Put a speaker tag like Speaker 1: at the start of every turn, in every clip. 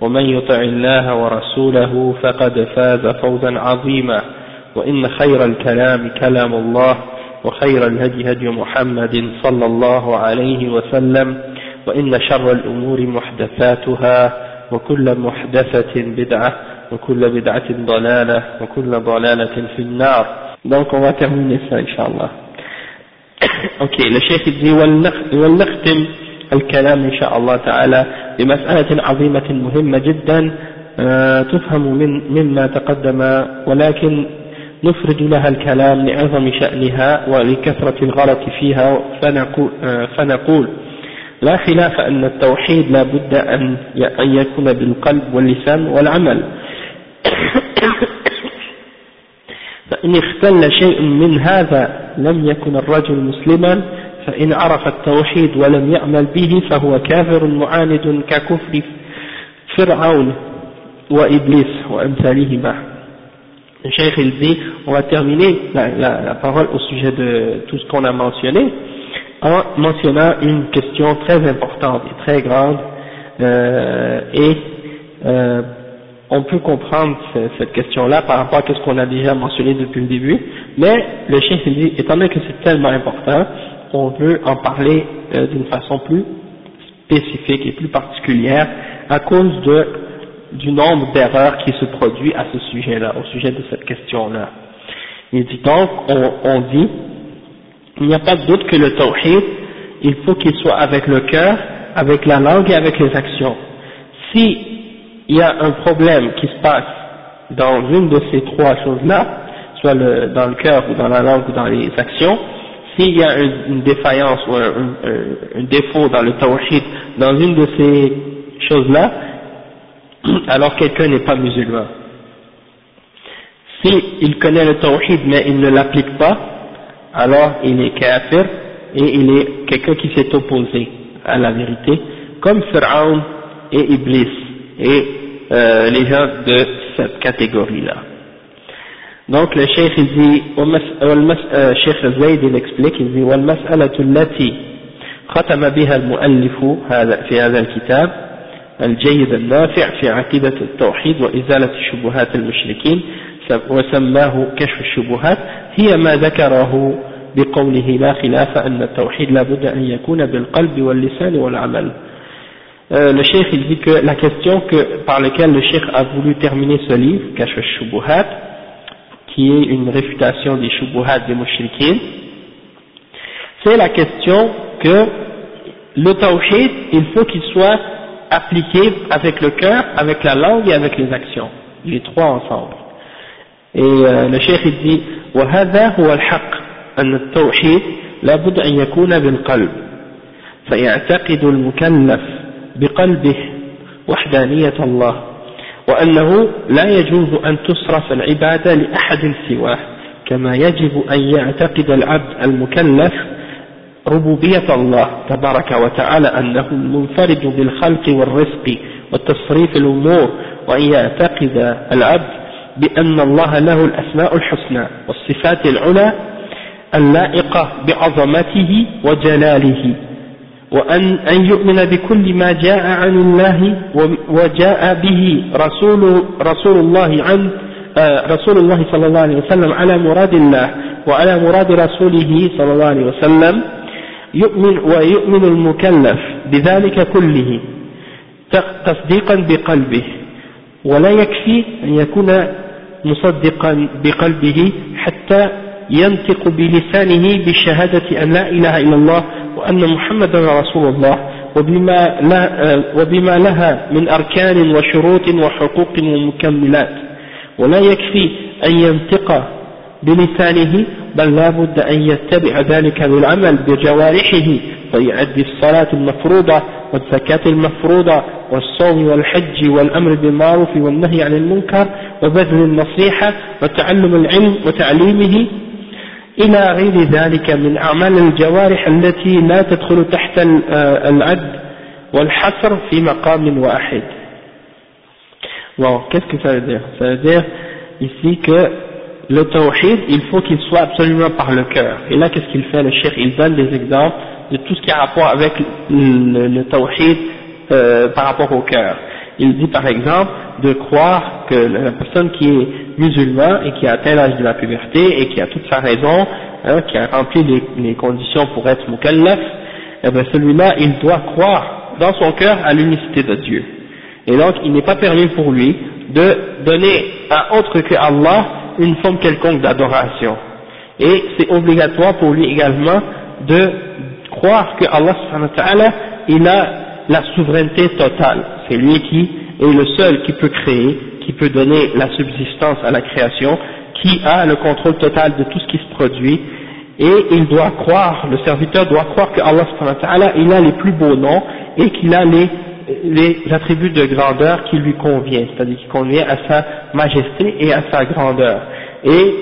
Speaker 1: ومن يطع الله ورسوله فقد فاز فوزا عظيما. وإن خير الكلام كلام الله وخير الهدي هدي محمد صلى الله عليه وسلم وإن شر الأمور محدثاتها وكل محدثة بدعة وكل بدعة ضلالة وكل ضلالة في النار. Donc on va terminer ça inshallah. Ok le cheikh dit ولنختم الكلام إن شاء الله تعالى بمسألة عظيمة مهمة جدا تفهم من مما تقدم ولكن نفرد لها الكلام لعظم شأنها ولكثرة الغلط فيها فنقول, فنقول لا خلاف أن التوحيد لا بد أن يكون بالقلب واللسان والعمل. فإن اختل شيء من هذا لم يكن الرجل مسلما فإن عرف التوحيد ولم يعمل به فهو كافر معاند ككفر فرعون وإبليس وأمثالهما Le Cheikh il dit, on va terminer la, la, la parole au sujet de tout ce qu'on a mentionné en mentionnant une question très importante et très grande euh, et euh, on peut comprendre cette question-là par rapport à ce qu'on a déjà mentionné depuis le début, mais le Cheikh il dit, étant donné que c'est tellement important, on veut en parler euh, d'une façon plus spécifique et plus particulière à cause de du nombre d'erreurs qui se produit à ce sujet-là, au sujet de cette question-là. Il donc, on, on dit, il n'y a pas doute que le tawhid, il faut qu'il soit avec le cœur, avec la langue et avec les actions. Si il y a un problème qui se passe dans une de ces trois choses-là, soit le, dans le cœur ou dans la langue ou dans les actions, s'il y a une, défaillance ou un, défaut dans le tawhid dans une de ces choses-là, alors quelqu'un n'est pas musulman. S'il il connaît le tawhid mais il ne l'applique pas, alors il est kafir et il est quelqu'un qui s'est opposé à la vérité, comme Pharaon et Iblis et euh, les gens de cette catégorie-là. Donc le cheikh il dit, cheikh Zayd il explique, il dit, والمسألة التي ختم بها المؤلف هذا في هذا الكتاب الجيد النافع في عقيدة التوحيد وإزالة شبهات المشركين وسماه كشف الشبهات هي ما ذكره بقوله لا خلاف أن التوحيد لا بد أن يكون بالقلب واللسان والعمل euh, le cheikh il dit que la question que, par laquelle le cheikh a voulu terminer ce livre, Kashf al-Shubuhat, qui est une réfutation des Shubuhat des Mushrikin, c'est la question que le tawhid, il faut qu'il soit appliqué avec le cœur, avec la langue et avec les actions, les trois ensemble. Et euh, le cheikh il dit وهذا هو الحق أن التوحيد لا بد أن يكون بالقلب فيعتقد المكلف بقلبه وحدانية الله وأنه لا يجوز أن تصرف العبادة لأحد سواه كما يجب أن يعتقد العبد المكلف ربوبية الله تبارك وتعالى أنه المنفرد بالخلق والرزق وتصريف الأمور وأن يعتقد العبد بأن الله له الأسماء الحسنى والصفات العلى اللائقة بعظمته وجلاله. وأن أن يؤمن بكل ما جاء عن الله وجاء به رسول رسول الله عن رسول الله صلى الله عليه وسلم على مراد الله وعلى مراد رسوله صلى الله عليه وسلم. يؤمن ويؤمن المكلف بذلك كله تصديقا بقلبه. ولا يكفي أن يكون مصدقا بقلبه حتى ينطق بلسانه بالشهادة أن لا إله إلا الله وأن محمدا رسول الله وبما, لا وبما لها من أركان وشروط وحقوق ومكملات. ولا يكفي أن ينطق بلسانه بل لا بد أن يتبع ذلك بالعمل بجوارحه فيؤدي الصلاة المفروضة والزكاة المفروضة والصوم والحج والأمر بالمعروف والنهي عن المنكر وبذل النصيحة وتعلم العلم وتعليمه. إلى غير ذلك من أعمال الجوارح التي لا تدخل تحت آه، العد والحصر في مقام واحد. Bon, qu'est-ce que ça veut dire Ça veut dire ici que le tawhid, il faut qu'il soit absolument par le cœur. Et là, qu'est-ce qu'il fait le cheikh Il donne des exemples de tout ce qui a rapport avec le, le tawhid euh, par rapport au cœur. Il dit par exemple de croire que la personne qui est musulman et qui a atteint l'âge de la puberté et qui a toute sa raison, hein, qui a rempli les, les, conditions pour être mukallaf, eh bien celui-là, il doit croire dans son cœur à l'unicité de Dieu. Et donc, il n'est pas permis pour lui de donner à autre que Allah une forme quelconque d'adoration. Et c'est obligatoire pour lui également de croire que Allah il a la souveraineté totale. C'est lui qui est le seul qui peut créer, qui peut donner la subsistance à la création, qui a le contrôle total de tout ce qui se produit. Et il doit croire, le serviteur doit croire que Allah il a les plus beaux noms et qu'il a les, attributs de grandeur qui lui conviennent, c'est-à-dire qui convient à sa majesté et à sa grandeur. Et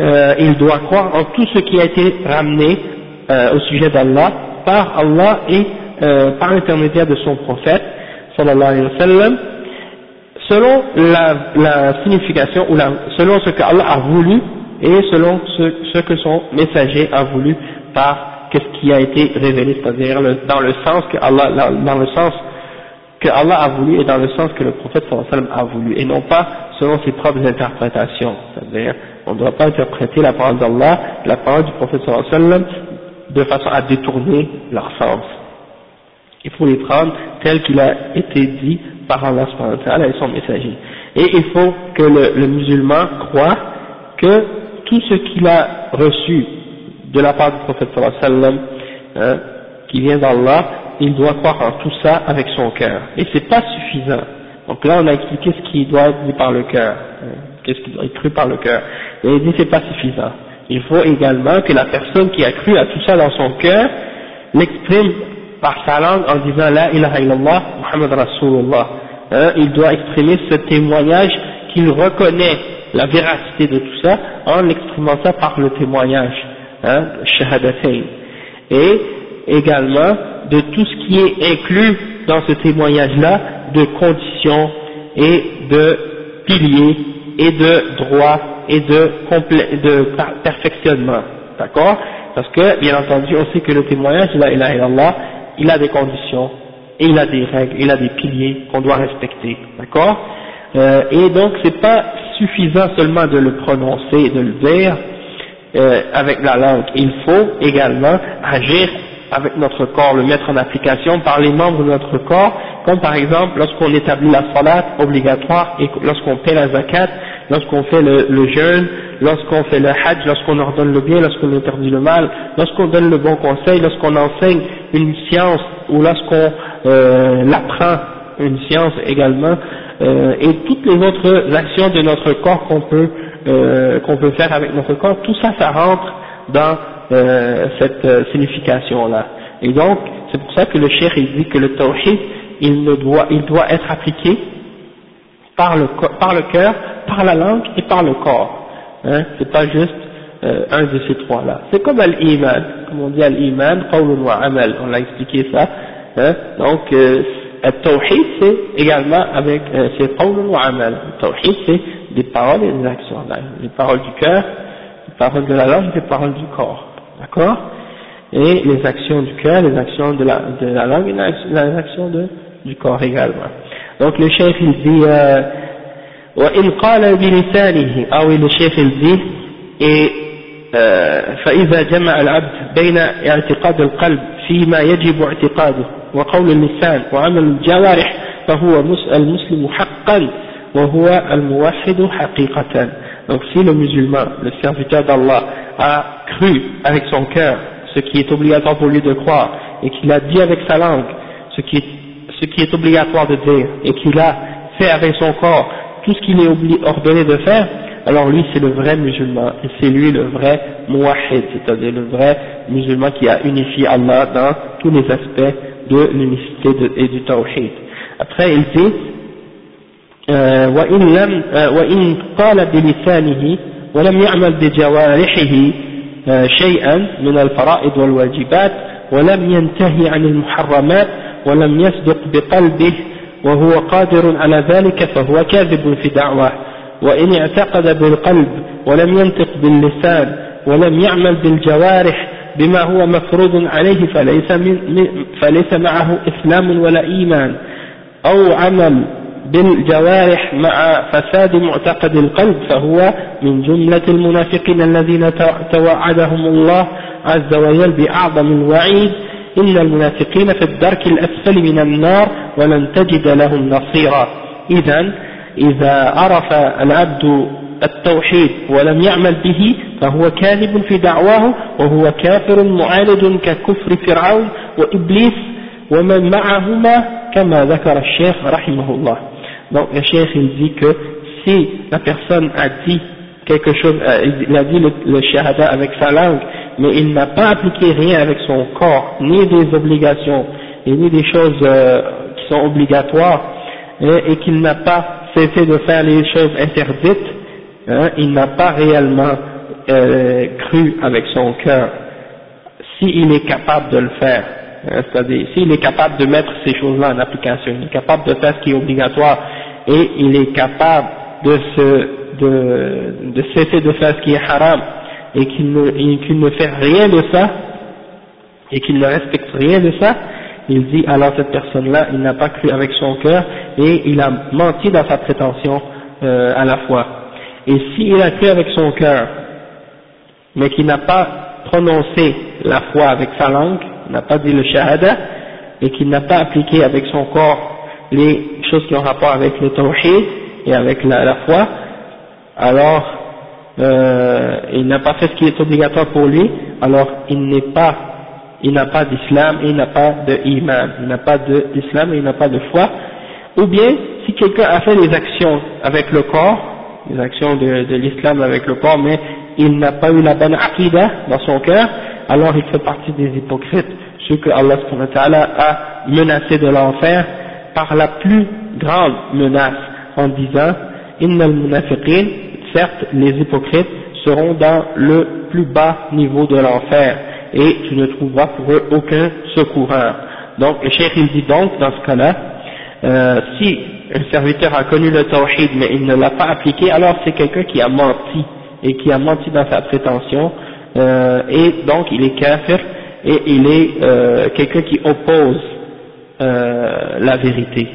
Speaker 1: euh, il doit croire en tout ce qui a été ramené euh, au sujet d'Allah par Allah et euh, par l'intermédiaire de son prophète sallallahu alayhi wa sallam selon la, la signification ou la, selon ce que Allah a voulu et selon ce, ce que son messager a voulu par ce qui a été révélé, c'est-à-dire dans le sens que Allah, dans le sens que Allah a voulu et dans le sens que le prophète sallam a voulu et non pas selon ses propres interprétations, c'est-à-dire on ne doit pas interpréter la parole d'Allah, la parole du prophète sallam de façon à détourner leur sens. Il faut les prendre tel qu'il a été dit par Allah et son messager. Et il faut que le, musulman croit que tout ce qu'il a reçu de la part du prophète sallam, hein, qui vient d'Allah, il doit croire en tout ça avec son cœur. Et c'est pas suffisant. Donc là, on a expliqué ce qui doit être dit par le cœur, hein, qu'est-ce qui doit être cru par le cœur. Et il dit c'est pas suffisant. Il faut également que la personne qui a cru à tout ça dans son cœur l'exprime par sa langue en disant La ilaha illallah Muhammad Rasulullah. Hein, il doit exprimer ce témoignage qu'il reconnaît la véracité de tout ça en exprimant ça par le témoignage, hein. Et également de tout ce qui est inclus dans ce témoignage-là de conditions et de piliers et de droits et de, de perfectionnement. D'accord? Parce que, bien entendu, on sait que le témoignage, la ilaha illallah, il a des conditions, et il a des règles, il a des piliers qu'on doit respecter, d'accord euh, Et donc c'est pas suffisant seulement de le prononcer de le dire euh, avec la langue, il faut également agir avec notre corps, le mettre en application par les membres de notre corps, comme par exemple lorsqu'on établit la salat obligatoire et lorsqu'on paie la zakat, lorsqu'on fait le, le jeûne, lorsqu'on fait le hajj, lorsqu'on ordonne le bien, lorsqu'on interdit le mal, lorsqu'on donne le bon conseil, lorsqu'on enseigne une science ou lorsqu'on euh, apprend une science également, euh, et toutes les autres actions de notre corps qu'on peut euh, qu'on peut faire avec notre corps, tout ça, ça rentre dans euh, cette euh, signification-là. Et donc, c'est pour ça que le cheikh il dit que le tawhid, il, ne doit, il doit être appliqué par le, par le cœur, par la langue et par le corps. Hein, c'est pas juste euh, un de ces trois-là. C'est comme l'iman, comme on dit l'iman, qawlun wa amal, on l'a expliqué ça. Hein, donc, euh, tawhid c'est également avec, euh, c'est qawlun wa amal. Tawhid c'est des paroles et des actions. Les paroles du cœur, les paroles de la langue les paroles du corps. D'accord? Et les actions du cœur, les actions de la, de la langue et les actions de, du corps également. Donc le chef il dit euh, وإن قال بلسانه أو الشيخ الزي فإذا جمع العبد بين اعتقاد القلب فيما يجب اعتقاده وقول اللسان وعمل الجوارح فهو المسلم حقا وهو الموحد حقيقة Donc si le musulman, le serviteur d'Allah, a cru avec son cœur ce qui est obligatoire pour lui de croire, et qu'il a dit avec sa langue ce qui est, ce qui est obligatoire de dire, et qu'il a fait avec son corps tout ce qu'il est ordonné de faire, alors lui c'est le vrai musulman, et c'est lui le vrai muwahid, c'est-à-dire le vrai musulman qui a unifié Allah dans tous les aspects de l'unicité et du tawhid. Après il dit, وإن, لم وإن قال بلسانه ولم يعمل بجوارحه شيئا من الفرائض والواجبات ولم ينتهي عن المحرمات ولم يصدق بقلبه وهو قادر على ذلك فهو كاذب في دعواه وإن اعتقد بالقلب ولم ينطق باللسان ولم يعمل بالجوارح بما هو مفروض عليه فليس, من فليس معه إسلام ولا إيمان. أو عمل بالجوارح مع فساد معتقد القلب فهو من جملة المنافقين الذين توعدهم الله عز وجل بأعظم الوعيد إن المنافقين في الدرك الأسفل من النار ولن تجد لهم نصيرا إذا إذا عرف العبد التوحيد ولم يعمل به فهو كاذب في دعواه وهو كافر معاند ككفر فرعون وإبليس ومن معهما كما ذكر الشيخ رحمه الله. Donc le cheikh il dit que si la personne a dit quelque chose, euh, il a dit le, le shahada avec sa langue, mais il n'a pas appliqué rien avec son corps, ni des obligations, et ni des choses euh, qui sont obligatoires, hein, et, qu'il n'a pas cessé de faire les choses interdites, hein, il n'a pas réellement euh, cru avec son cœur, s'il est capable de le faire. Hein, c'est-à-dire, s'il est capable de mettre ces choses-là en application, il est capable de faire ce qui est obligatoire, et il est capable de, se, de, de cesser de faire ce qui est haram, et qu'il ne, qu'il ne fait rien de ça, et qu'il ne respecte rien de ça, il dit alors cette personne-là, il n'a pas cru avec son cœur, et il a menti dans sa prétention euh, à la foi. Et s'il a cru avec son cœur, mais qu'il n'a pas prononcé la foi avec sa langue, n'a pas dit le shahada, et qu'il n'a pas appliqué avec son corps les choses qui ont rapport avec le tawhid et avec la foi, alors euh, il n'a pas fait ce qui est obligatoire pour lui, alors il n'est pas, il n'a pas d'islam il n'a pas de iman, il n'a pas d'islam il n'a pas de foi, ou bien si quelqu'un a fait des actions avec le corps, des actions de, l'islam avec le corps, mais il n'a pas eu la bonne aqidah dans son cœur, alors il fait partie des hypocrites, ceux que Allah a menacé de l'enfer par la plus grande menace en disant munafiqin, certes les hypocrites seront dans le plus bas niveau de l'enfer et tu ne trouveras pour eux aucun secoureur. Donc le cheikh il dit donc dans ce cas-là, euh, si un serviteur a connu le tawhid mais il ne l'a pas appliqué, alors c'est quelqu'un qui a menti et qui a menti dans sa prétention euh, et donc il est kafir et il est euh, quelqu'un qui oppose euh, la vérité.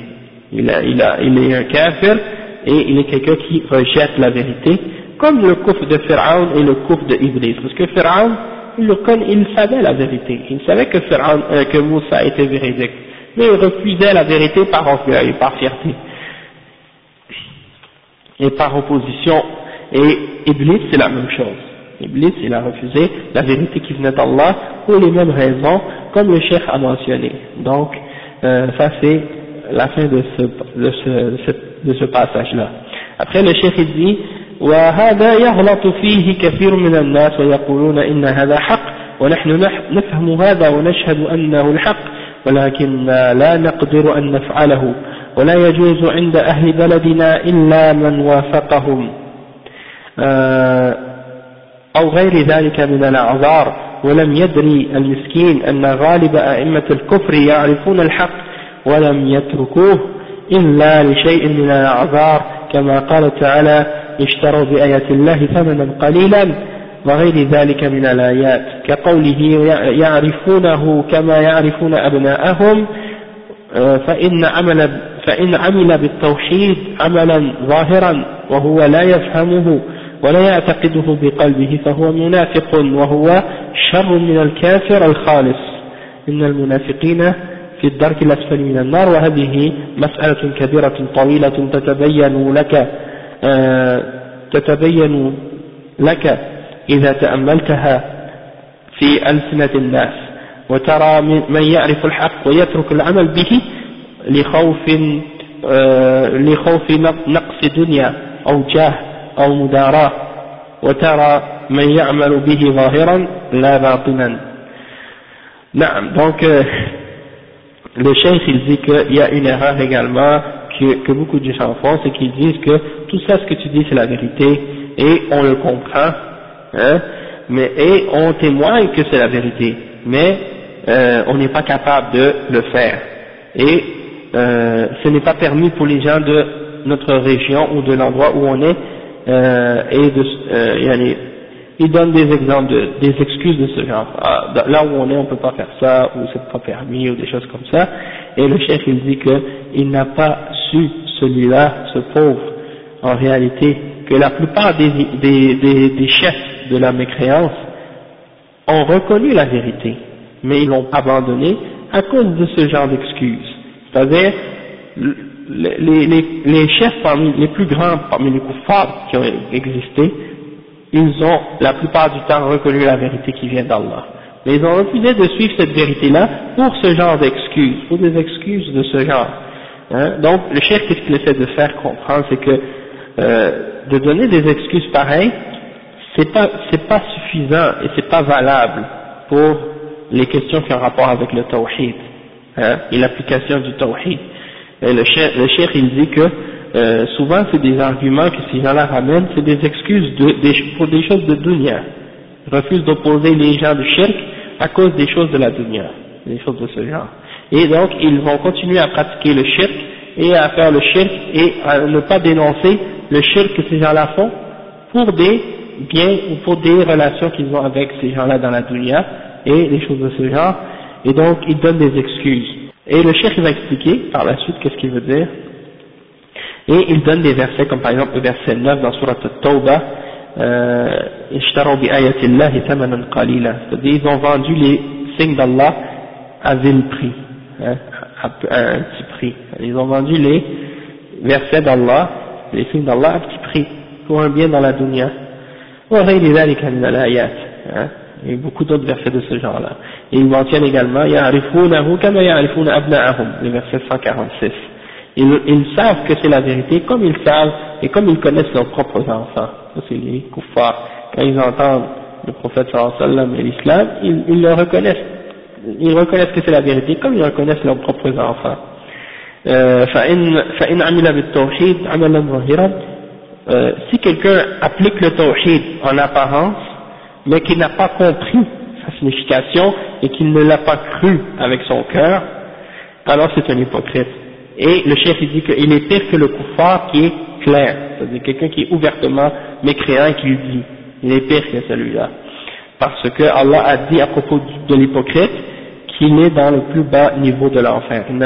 Speaker 1: Il, a, il, a, il est un kafir et il est quelqu'un qui rejette la vérité, comme le couf de Pharaon et le couf de Iblis. Parce que Pharaon, il, le il savait la vérité, il savait que, Pharaon, euh, que Moussa était véridique, mais il refusait la vérité par orgueil, par fierté, et par opposition. Et Iblis, c'est la même chose. Iblis, il a refusé la vérité qui venait d'Allah pour les mêmes raisons, comme le cheikh a mentionné. Donc, euh, ça c'est la fin de ce, de ce, de ce passage-là. Après le cheikh dit وهذا يغلط فيه كثير من الناس ويقولون إن هذا حق ونحن نفهم هذا ونشهد أنه الحق ولكن لا نقدر أن نفعله ولا يجوز عند أهل بلدنا إلا من وافقهم أو غير ذلك من الأعذار ولم يدري المسكين أن غالب أئمة الكفر يعرفون الحق ولم يتركوه إلا لشيء من الأعذار كما قال تعالى اشتروا بآيات الله ثمنا قليلا وغير ذلك من الآيات. كقوله يعرفونه كما يعرفون أبناءهم. فإن عمل, فإن عمل بالتوحيد عملا ظاهرا وهو لا يفهمه ولا يعتقده بقلبه فهو منافق وهو شر من الكافر الخالص. إن المنافقين في الدرك الأسفل من النار وهذه مسألة كبيرة طويلة تتبين لك آه، تتبين لك إذا تأملتها في ألسنة الناس. وترى من يعرف الحق ويترك العمل به لخوف آه، لخوف نقص دنيا أو جاه أو مداراة. وترى من يعمل به ظاهرا لا باطنا. نعم euh, le cheikh il dit qu'il y a une erreur également que, que beaucoup de gens font c'est qu'ils disent que tout ça ce que tu dis c'est la vérité et on le comprend hein, mais, et on témoigne que c'est la vérité mais euh, on n'est pas capable de le faire. Et euh, ce n'est pas permis pour les gens de notre région ou de l'endroit où on est euh, et de, euh, il donne des exemples, de, des excuses de ce genre. Ah, là où on est, on peut pas faire ça, ou c'est pas permis, ou des choses comme ça. Et le chef, il dit qu'il n'a pas su, celui-là, ce pauvre, en réalité, que la plupart des, des, des, des chefs de la mécréance ont reconnu la vérité, mais ils l'ont abandonné à cause de ce genre d'excuses. C'est-à-dire, les, les, les, chefs parmi les plus grands parmi les kuffars qui ont existé, ils ont la plupart du temps reconnu la vérité qui vient d'Allah. Mais ils ont refusé de suivre cette vérité-là pour ce genre d'excuses, pour des excuses de ce genre. Hein? Donc le chef, qu'est-ce qu'il essaie de faire comprendre, c'est que euh, de donner des excuses pareilles, c'est pas c'est pas suffisant et c'est pas valable pour les questions qui ont rapport avec le tawhid hein, et l'application du tawhid. Et le chef, le il dit que euh, souvent c'est des arguments que ces gens-là ramènent, c'est des excuses de, pour des choses de dunya. Ils refusent d'opposer les gens du shirk à cause des choses de la dunya, des choses de ce genre. Et donc ils vont continuer à pratiquer le shirk et à faire le shirk et à ne pas dénoncer le shirk que ces gens-là font pour des biens ou pour des relations qu'ils ont avec ces gens-là dans la dunya et des choses de ce genre. Et donc ils donnent des excuses. Et le chef va expliquer par la suite qu'est-ce qu'il veut dire. Et il donne des versets comme par exemple le verset 9 dans Surat At-Tawbah, euh, c'est-à-dire ils ont vendu les signes d'Allah à vil prix, hein, à, un petit prix. Ils ont vendu les versets d'Allah, les signes d'Allah à petit prix, pour un bien dans la dunya. Hein, et beaucoup d'autres versets de ce genre-là. Et il mentionne également, يَعْرِفُونَهُ كَمَا يَعْرِفُونَ أَبْنَاءَهُم, le verset 146. Ils, ils savent que c'est la vérité comme ils savent et comme ils connaissent leurs propres enfants. Ça c'est les kuffars. Quand ils entendent le prophète sallallahu alayhi wa sallam et l'islam, ils, ils le reconnaissent. Ils reconnaissent que c'est la vérité comme ils reconnaissent leurs propres enfants. Euh, فإن عمل بالتوحيد عملا ظاهرا si quelqu'un applique le tawhid en apparence mais qui n'a pas compris sa signification et qu'il ne l'a pas cru avec son cœur, alors c'est un hypocrite. Et le chef il dit qu'il est pire que le kuffar qui est clair, c'est-à-dire quelqu'un qui est ouvertement mécréant et qui lui dit, il est pire que celui-là. Parce que Allah a dit à propos de l'hypocrite qu'il est dans le plus bas niveau de l'enfer. Et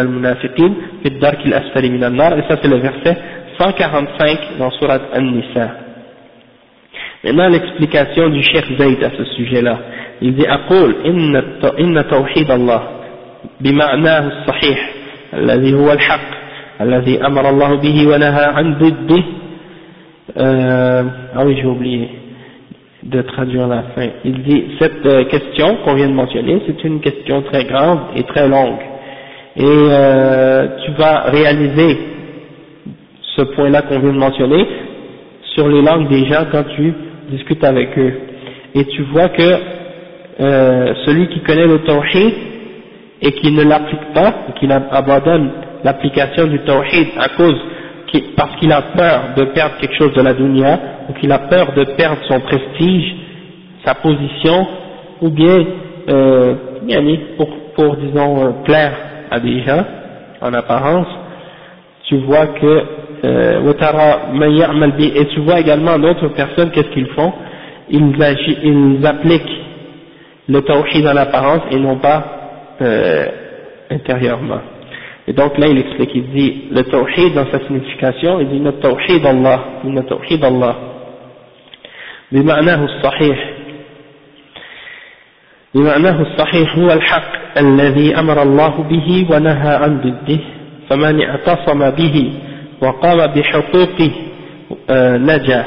Speaker 1: ça c'est le verset 145 dans Surat An-Nisa. Maintenant l'explication du chef Zayd à ce sujet-là. Il dit, « Aqul inna tawhid Allah bima'nahu sahih » الذي هو الحق الذي أمر الله به ونهى عن ضده euh, ah oui j'ai oublié de traduire la fin il dit cette euh, question qu'on vient de mentionner c'est une question très grande et très longue et euh, tu vas réaliser ce point là qu'on vient de mentionner sur les langues des gens quand tu discute avec eux, et tu vois que euh, celui qui connaît le tawhid et qui ne l'applique pas, ou qui abandonne l'application du tawhid à cause parce qu'il a peur de perdre quelque chose de la dunya, ou qu'il a peur de perdre son prestige, sa position, ou bien, euh, pour, pour disons euh, plaire à des gens en apparence, tu vois que euh, et tu vois également d'autres personnes, qu'est-ce qu'ils font? Ils, ils appliquent le tawhid en apparence et non pas euh, intérieurement. Et donc là il explique, il dit le tawhid dans sa signification, il dit le tawhid Allah, le tawhid Allah. بمعناه الصحيح بمعناه الصحيح هو الحق الذي أمر الله به ونهى عن ضده فمن اعتصم به وقام بحقوقه نجا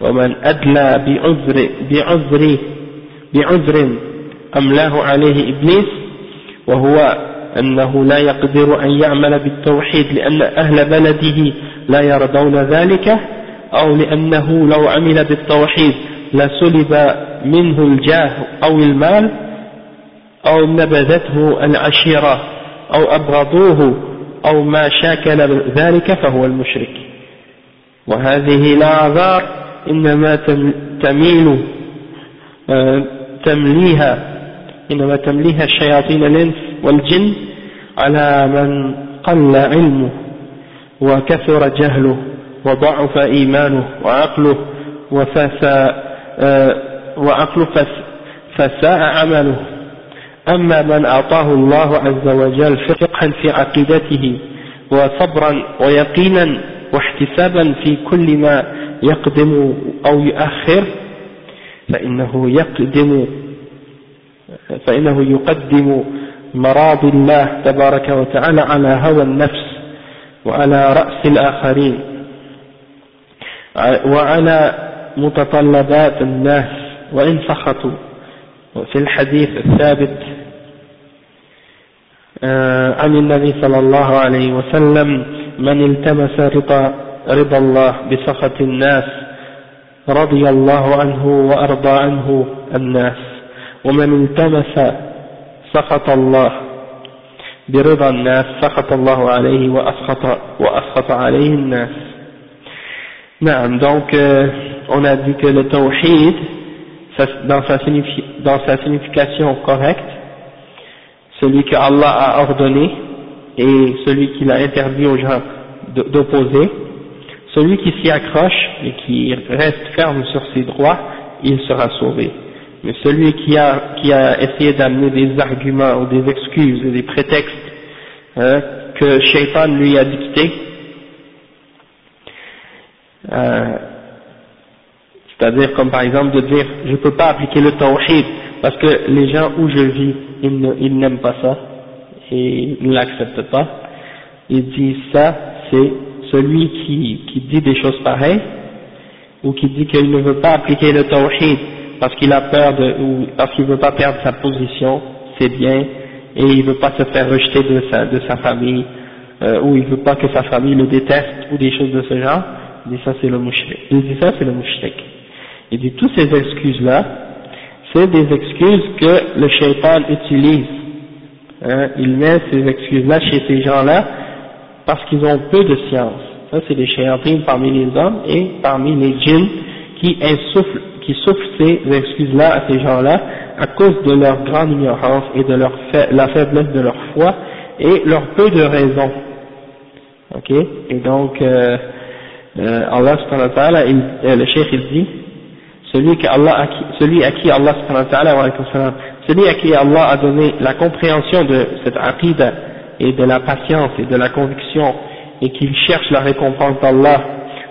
Speaker 1: ومن أدلى بعذر بعذر بعذر أملاه عليه إبليس وهو أنه لا يقدر أن يعمل بالتوحيد لأن أهل بلده لا يرضون ذلك أو لأنه لو عمل بالتوحيد لسلب منه الجاه أو المال أو نبذته العشيرة أو أبغضوه أو ما شاكل ذلك فهو المشرك. وهذه الأعذار إنما تميل آه، تمليها إنما تمليها الشياطين الإنس والجن على من قل علمه وكثر جهله وضعف إيمانه وعقله وفساء آه، وعقله فساء عمله. أما من أعطاه الله عز وجل فقها في عقيدته وصبرا ويقينا واحتسابا في كل ما يقدم أو يؤخر فإنه يقدم فإنه يقدم مراضي الله تبارك وتعالى على هوى النفس وعلى رأس الآخرين وعلى متطلبات الناس وإن سخطوا في الحديث الثابت آه، عن النبي صلى الله عليه وسلم من التمس رضا رضا الله بسخط الناس رضي الله عنه وأرضى عنه الناس. ومن التمس سخط الله برضا الناس سخط الله عليه وأسخط, وأسخط عليه الناس نعم donc euh, on a dit que le tawhid dans sa, dans sa signification correcte celui que Allah a ordonné et celui qu'il a interdit aux gens d'opposer celui qui s'y accroche et qui reste ferme sur ses droits il sera sauvé mais celui qui a, qui a essayé d'amener des arguments ou des excuses et des prétextes hein, que Shaitan lui a dicté, euh, c'est-à-dire comme par exemple de dire je ne peux pas appliquer le tawhid parce que les gens où je vis ils n'aiment pas ça et ils ne l'acceptent pas. Ils disent ça c'est celui qui, qui dit des choses pareilles ou qui dit qu'il ne veut pas appliquer le tawhid parce qu'il a peur de, ou parce qu'il veut pas perdre sa position, c'est bien, et il veut pas se faire rejeter de sa, de sa famille, euh, ou il veut pas que sa famille le déteste, ou des choses de ce genre, il dit ça c'est le mouchrik. Il dit ça c'est le mouchrik. Il dit toutes ces excuses-là, c'est des excuses que le shaitan utilise. Hein, il met ces excuses-là chez ces gens-là parce qu'ils ont peu de science. Ça c'est les shayatin parmi les hommes et parmi les djinns qui insufflent qui souffrent ces excuses-là à ces gens-là à cause de leur grande ignorance et de leur la faiblesse de leur foi et leur peu de raison. Ok? Et donc, euh, euh, Allah subhanahu wa ta'ala, euh, le cheikh il dit, celui, que celui à qui Allah subhanahu wa celui à qui Allah a donné la compréhension de cette aqidah et de la patience et de la conviction et qu'il cherche la récompense d'Allah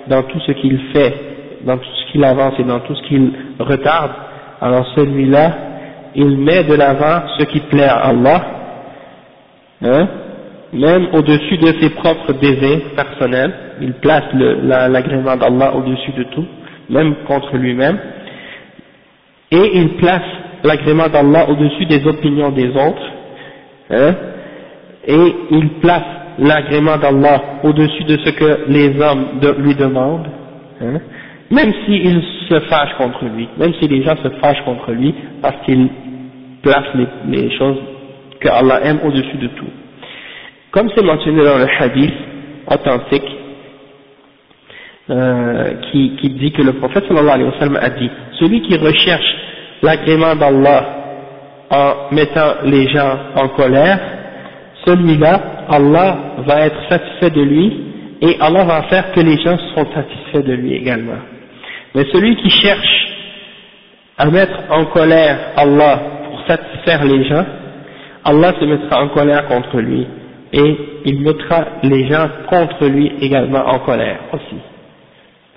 Speaker 1: dans tout ce qu'il fait dans tout ce qu'il avance et dans tout ce qu'il retarde, alors celui-là, il met de l'avant ce qui plaît à Allah, hein, même au-dessus de ses propres désirs personnels, il place l'agrément d'Allah au-dessus de tout, même contre lui-même, et il place l'agrément d'Allah au-dessus des opinions des autres, hein, et il place l'agrément d'Allah au-dessus de ce que les hommes lui demandent, hein, même s'il se fâche contre lui, même si les gens se fâchent contre lui, parce qu'il place les, choses que Allah aime au-dessus de tout. Comme c'est mentionné dans le hadith authentique, euh, qui, qui, dit que le prophète sallallahu alayhi wa sallam a dit, celui qui recherche l'agrément d'Allah en mettant les gens en colère, celui-là, Allah va être satisfait de lui et Allah va faire que les gens seront satisfaits de lui également. Mais celui qui cherche à mettre en colère Allah pour satisfaire les gens, Allah se mettra en colère contre lui et il mettra les gens contre lui également en colère aussi.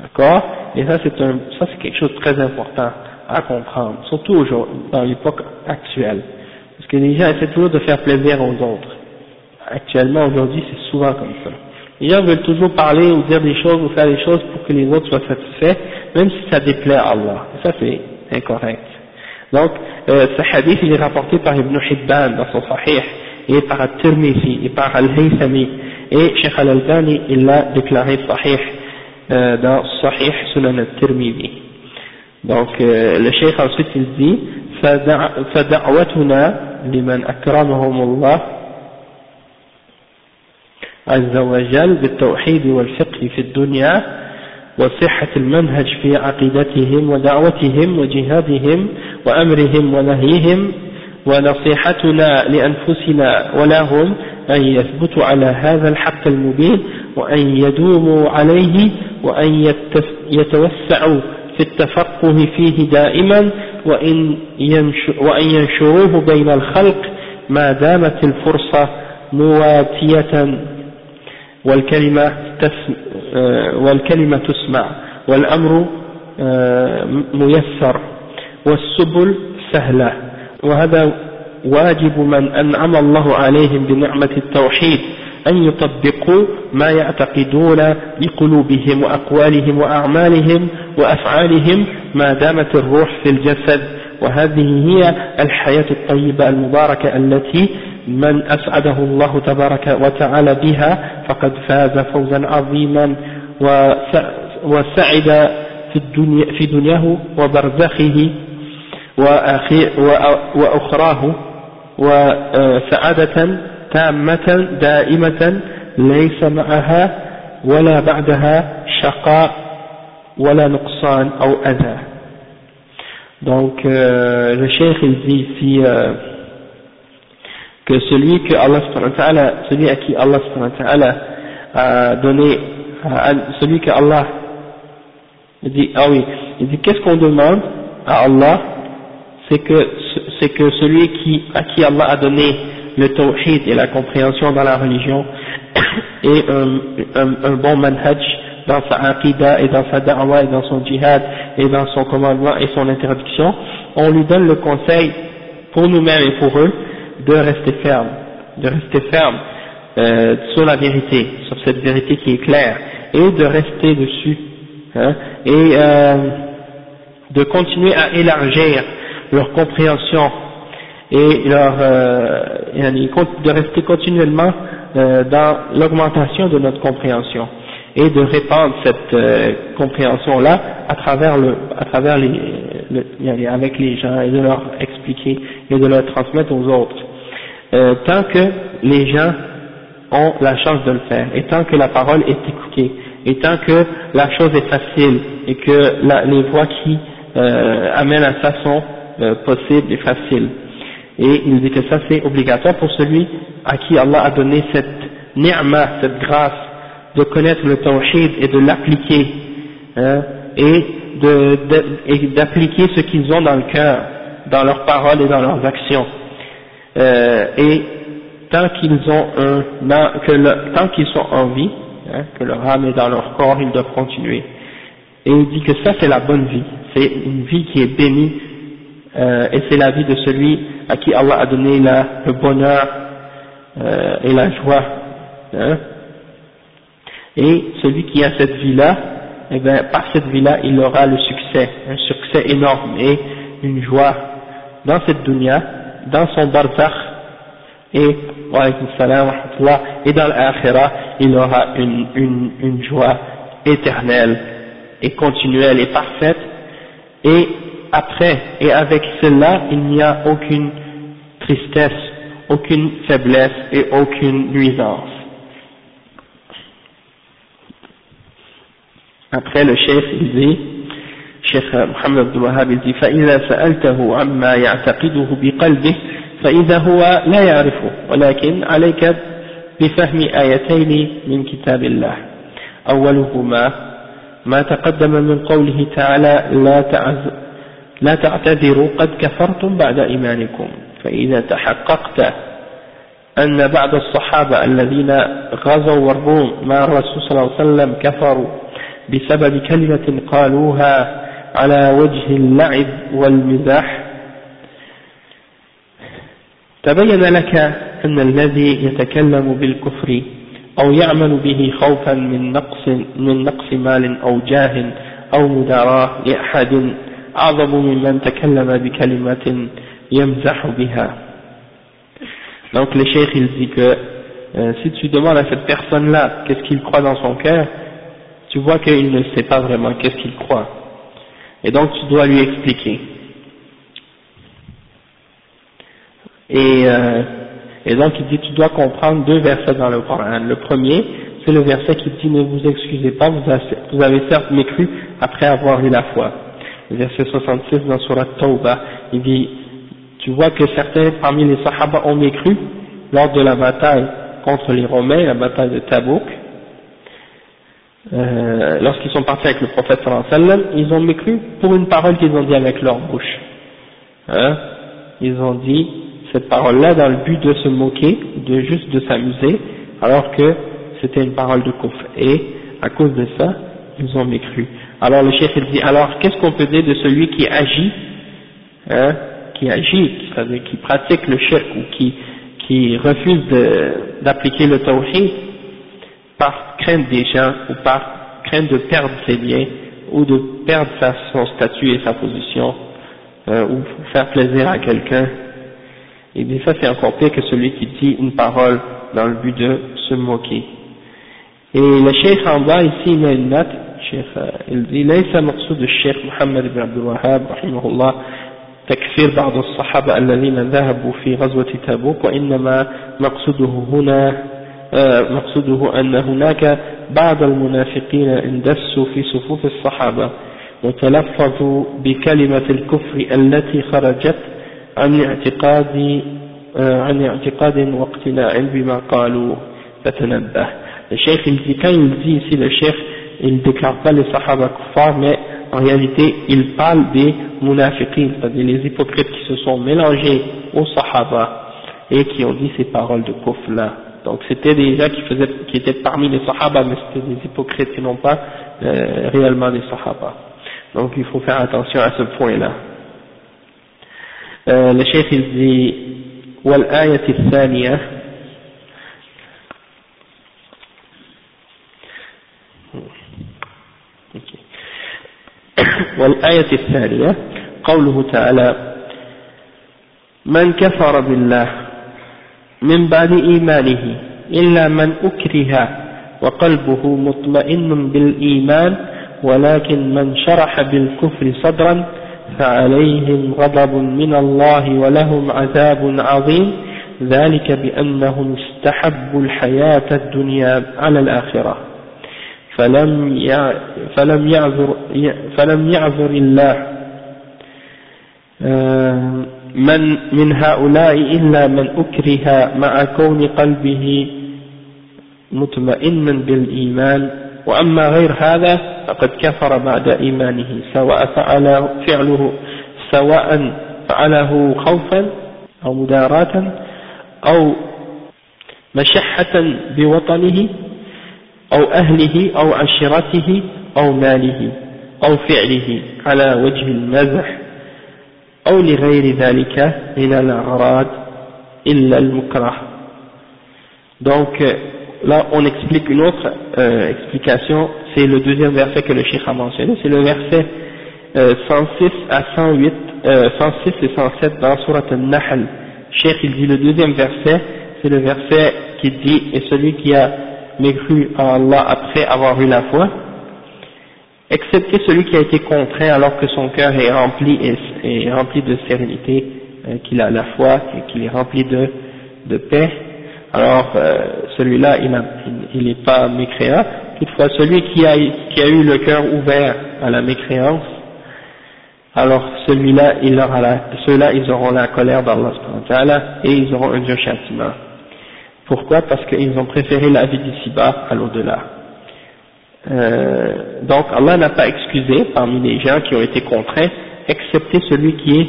Speaker 1: D'accord? Et ça c'est un, ça c'est quelque chose de très important à comprendre, surtout aujourd'hui, dans l'époque actuelle. Parce que les gens essaient toujours de faire plaisir aux autres. Actuellement, aujourd'hui, c'est souvent comme ça. Les gens veulent toujours parler ou dire des choses ou faire des choses pour que les autres soient satisfaits, même si ça déplaît à Allah. Ça c'est incorrect. Donc, euh, ce hadith il est rapporté par Ibn Hibban dans son Sahih, et par Al-Tirmidhi, et par Al-Haythami, et Sheikh Al-Albani il l'a déclaré Sahih euh, dans Sahih Sunan Al-Tirmidhi. Donc, euh, le Sheikh ensuite il dit, فدعوتنا لمن أكرمهم الله عز وجل بالتوحيد والفقه في الدنيا وصحة المنهج في عقيدتهم ودعوتهم وجهادهم وأمرهم ونهيهم ونصيحتنا لأنفسنا ولهم أن يثبتوا على هذا الحق المبين وأن يدوموا عليه وأن يتوسعوا في التفقه فيه دائما وإن ينشروه بين الخلق ما دامت الفرصة مواتية والكلمة, آه، والكلمة تسمع والأمر آه، ميسر والسبل سهلة. وهذا واجب من أنعم الله عليهم بنعمة التوحيد أن يطبقوا ما يعتقدون بقلوبهم وأقوالهم وأعمالهم وأفعالهم ما دامت الروح في الجسد. وهذه هي الحياة الطيبة المباركة التي من أسعده الله تبارك وتعالى بها فقد فاز فوزا عظيما وسعد في, الدنيا في دنياه وبرزخه وأخراه وسعادة تامة دائمة ليس معها ولا بعدها شقاء ولا نقصان أو أذى. Donc euh, le cheikh il dit ici euh, que celui que Allah celui à qui Allah a donné celui que Allah dit ah oui il dit qu'est-ce qu'on demande à Allah? C'est que c'est que celui qui à qui Allah a donné le tawhid et la compréhension dans la religion et un, bon manhaj dans sa aqidah et dans sa da'wah et dans son djihad et dans son commandement et son interdiction, on lui donne le conseil pour nous-mêmes et pour eux de rester ferme, de rester ferme euh, sur la vérité, sur cette vérité qui est claire, et de rester dessus, hein, et euh, de continuer à élargir leur compréhension et leur, euh, de rester continuellement dans l'augmentation de notre compréhension et de répandre cette compréhension-là à travers le, à travers les, le, avec les gens et de leur expliquer et de leur transmettre aux autres. Euh, tant que les gens ont la chance de le faire, et tant que la parole est écoutée, et tant que la chose est facile, et que les voies qui euh, amènent à ça sont euh, possibles et faciles. Et il dit que ça c'est obligatoire pour celui à qui Allah a donné cette ni'ma, cette grâce de connaître le tawhid et de l'appliquer, hein, et d'appliquer ce qu'ils ont dans le cœur, dans leurs paroles et dans leurs actions. Euh, et tant qu'ils ont un, que tant qu'ils sont en vie, hein, que leur âme est dans leur corps, ils doivent continuer. Et il dit que ça c'est la bonne vie, c'est une vie qui est bénie, euh, et c'est la vie de celui à qui Allah a donné la, le bonheur euh, et la joie. Hein. Et celui qui a cette vie-là, eh bien, par cette vie-là, il aura le succès, un succès énorme et une joie dans cette dunya, dans son barzakh, et, et dans l'akhirah, il aura une, une, une joie éternelle et continuelle et parfaite, et après, et avec cela, il n'y a aucune tristesse, aucune faiblesse et aucune nuisance. Après le chef, il dit, Abdul Wahhab, il dit, فإذا سألته عما يعتقده بقلبه فإذا هو لا يعرفه ولكن عليك بفهم آيتين من كتاب الله. أولهما ما تقدم من قوله تعالى لا, تعز لا تعتذروا قد كفرتم بعد إيمانكم فإذا تحققت أن بعض الصحابة الذين غزوا الروم مع الرسول صلى الله عليه وسلم كفروا بسبب كلمة قالوها على وجه اللعب والمزاح تبين لك أن الذي يتكلم بالكفر أو يعمل به خوفا من نقص, من نقص مال أو جاه أو مداراة لأحد أعظم ممن تكلم بكلمة يمزح بها donc le cheikh il dit que euh, si tu demandes à cette personne là qu'est-ce qu'il croit dans son cœur tu vois qu'il ne sait pas vraiment qu'est-ce qu'il croit et donc tu dois lui expliquer. Et, euh, et donc il dit tu dois comprendre deux versets dans le Coran. Le premier c'est le verset qui dit ne vous excusez pas, vous avez, certes mécru après avoir eu la foi. Le verset 66 dans Surat Tawbah, il dit, tu vois que certains parmi les Sahaba ont mécru lors de la bataille contre les Romains, la bataille de Tabouk, euh, lorsqu'ils sont partis avec le prophète sallallahu alayhi wa sallam, ils ont mécru pour une parole qu'ils ont dit avec leur bouche. Hein? Ils ont dit cette parole-là dans le but de se moquer, de juste de s'amuser, alors que c'était une parole de kufr. Et à cause de ça, ils ont mécru. Alors le chef il dit, alors qu'est-ce qu'on peut dire de celui qui agit, hein, qui agit, c'est-à-dire qui pratique le shirk ou qui, qui refuse d'appliquer le tawhid? par crainte des gens ou par crainte de perdre ses biens ou de perdre sa, son statut et sa position euh, ou faire plaisir à quelqu'un. Et bien ça c'est encore pire que celui qui dit une parole dans le but de se moquer. Et le cheikh en bas ici il met une note, الشيخ il dit ليس مقصود الشيخ محمد بن عبد الوهاب رحمه الله تكفير بعض الصحابة الذين ذهبوا في غزوة تبوك وإنما مقصوده هنا مقصوده أن هناك بعض المنافقين اندسوا في صفوف الصحابة وتلفظوا بكلمة الكفر التي خرجت عن اعتقاد عن اعتقاد واقتناع بما قالوا فتنبه Le cheikh, il dit, quand il dit déclare pas les sahaba kuffar, mais en réalité, il parle des munafiqin, c'est-à-dire les hypocrites qui se sont mélangés aux sahaba et qui ont dit ces paroles de kufr là. Donc c'était des gens qui faisaient, qui étaient parmi les sahaba, mais c'était des hypocrites et non pas euh, réellement des sahaba. Donc il faut faire attention à ce point-là. Euh, le cheikh il dit, والآية الثانية والآية الثانية قوله تعالى من كفر بالله من بعد إيمانه إلا من أكره وقلبه مطمئن بالإيمان ولكن من شرح بالكفر صدرا فعليهم غضب من الله ولهم عذاب عظيم ذلك بأنهم استحبوا الحياة الدنيا على الآخرة. فلم فلم يعذر فلم يعذر الله. آه، من من هؤلاء إلا من أكره مع كون قلبه مطمئنا بالإيمان. وأما غير هذا فقد كفر بعد إيمانه سواء فعل فعله سواء فعله خوفا أو مداراة أو مشحة بوطنه أو أهله أو عشيرته أو ماله أو فعله على وجه المزح أو لغير ذلك من الأغراض إلا المكره donc là on explique une autre euh, explication c'est le deuxième verset que le cheikh a mentionné c'est le verset euh, 106 à 108 euh, 106 et 107 dans Surat al-Nahl cheikh il dit le deuxième verset c'est le verset qui dit et celui qui a mécru à Allah après avoir eu la foi, excepté celui qui a été contraint alors que son cœur est rempli, est, rempli de sérénité, euh, qu'il a la foi qu'il est rempli de, paix, alors euh, celui-là il n'est pas mécréant. Toutefois, celui qui a, eu le cœur ouvert à la mécréance, alors celui-là, il ceux-là, ils auront la colère d'Allah et ils auront un dur châtiment. Pourquoi? Parce qu'ils ont préféré la vie d'ici-bas à l'au-delà. Euh, donc Allah n'a pas excusé parmi les gens qui ont été contraints, excepté celui qui est,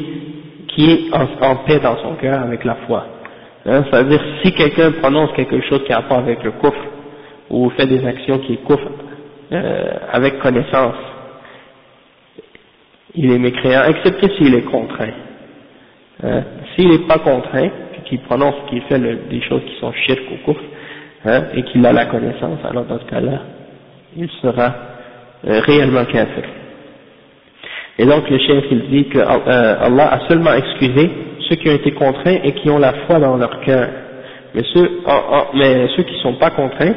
Speaker 1: qui est en, paix dans son cœur avec la foi. Hein, C'est-à-dire si quelqu'un prononce quelque chose qui a rapport avec le coffre, ou fait des actions qui est coffre, euh, avec connaissance, il est mécréant, excepté s'il est contraint. Hein, s'il n'est pas contraint, qui prononce, qui fait des choses qui sont shirk ou kufr, hein, et qu'il a la connaissance, alors dans ce cas-là, il sera euh, réellement kafir. Et donc le chef il dit que euh, Allah a seulement excusé ceux qui ont été contraints et qui ont la foi dans leur cœur. Mais ceux, mais ceux qui ne sont pas contraints,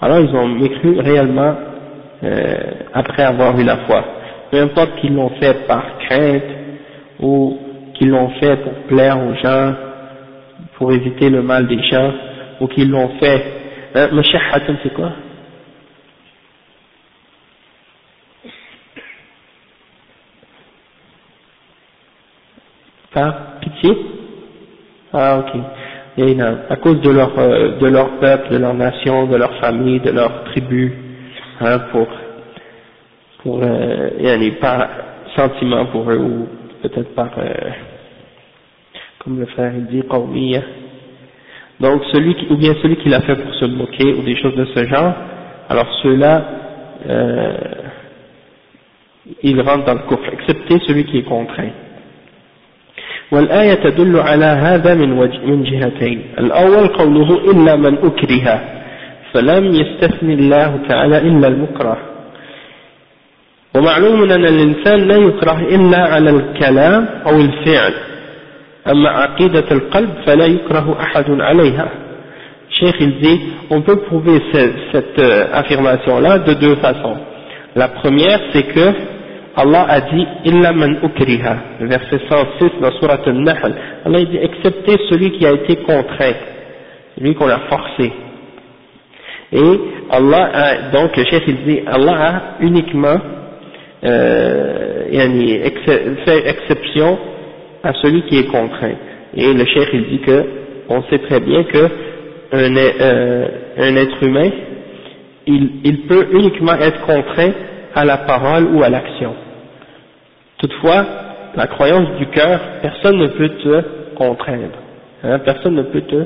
Speaker 1: alors ils ont mécru réellement euh, après avoir eu la foi. Peu importe qu'ils l'ont fait par crainte ou qu'ils l'ont fait pour plaire aux gens, pour éviter le mal des gens, ou qu'ils l'ont fait. Hein, c'est quoi? Par pitié Ah ok. Et, à cause de leur, euh, de leur peuple, de leur nation, de leur famille, de leur tribu, hein, pour, pour euh, il a pas sentiment pour eux, ou peut-être par, euh, comme le frère dit, qawmiya. Donc celui qui, ou bien celui qui l'a fait pour se moquer, ou des choses de ce genre, alors ceux-là, euh, ils rentrent dans le coffre, excepté celui qui est contraint. والآية تدل على هذا من, وجه من جهتين. الأول قوله إلا من أكره فلم يستثني الله تعالى إلا المكره. ومعلوم أن الإنسان لا يكره إلا على الكلام أو الفعل أما عقيدة القلب فلا يكره أحد عليها. Cheikh il dit, on peut prouver cette, cette euh, affirmation-là de deux façons. La première, c'est que Allah a dit illa man ukriha. Verset 106 dans surat al-Nahl Allah dit excepté celui qui a été contraint celui qu'on a forcé. Et Allah a donc le chef il dit Allah a uniquement euh, fait exception à celui qui est contraint. Et le chef il dit que on sait très bien que un, euh, être humain il, il peut uniquement être contraint à la parole ou à l'action. Toutefois, la croyance du cœur, personne ne peut te contraindre, hein, personne ne peut te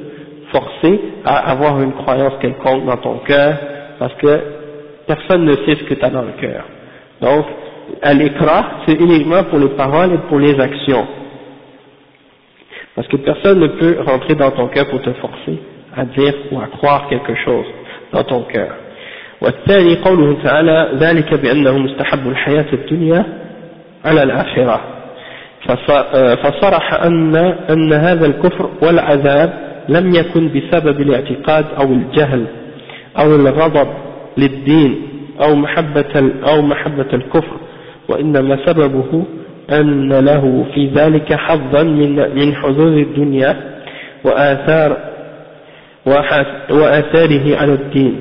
Speaker 1: forcer à avoir une croyance quelconque dans ton cœur, parce que personne ne sait ce que tu as dans le cœur. Donc, à l'écran, c'est uniquement pour les paroles et pour les actions. Parce que personne ne peut rentrer dans ton cœur pour te forcer à dire ou à croire quelque chose dans ton cœur. والثاني قوله تعالى ذلك بأنهم استحبوا الحياة الدنيا على الآخرة. فصرح أن, أن هذا الكفر والعذاب لم يكن بسبب الاعتقاد أو الجهل أو الغضب للدين أو محبة, أو محبة الكفر وإنما سببه أن له في ذلك حظا من, من حظوظ الدنيا وآثار وآثاره على الدين.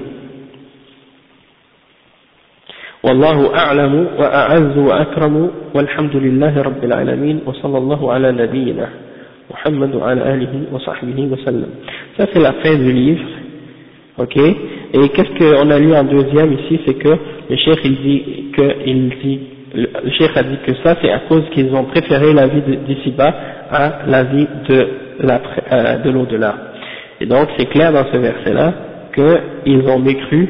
Speaker 1: والله أعلم وأعز وأكرم والحمد لله رب العالمين وصلى الله على نبينا محمد وعلى آله وصحبه وسلم ça c'est la fin du livre ok et qu'est-ce qu'on a lu en deuxième ici c'est que le cheikh il dit que il dit le cheikh a dit que ça c'est à cause qu'ils ont préféré la vie d'ici-bas à la vie de euh, de l'au-delà et donc c'est clair dans ce verset là qu'ils ont mécru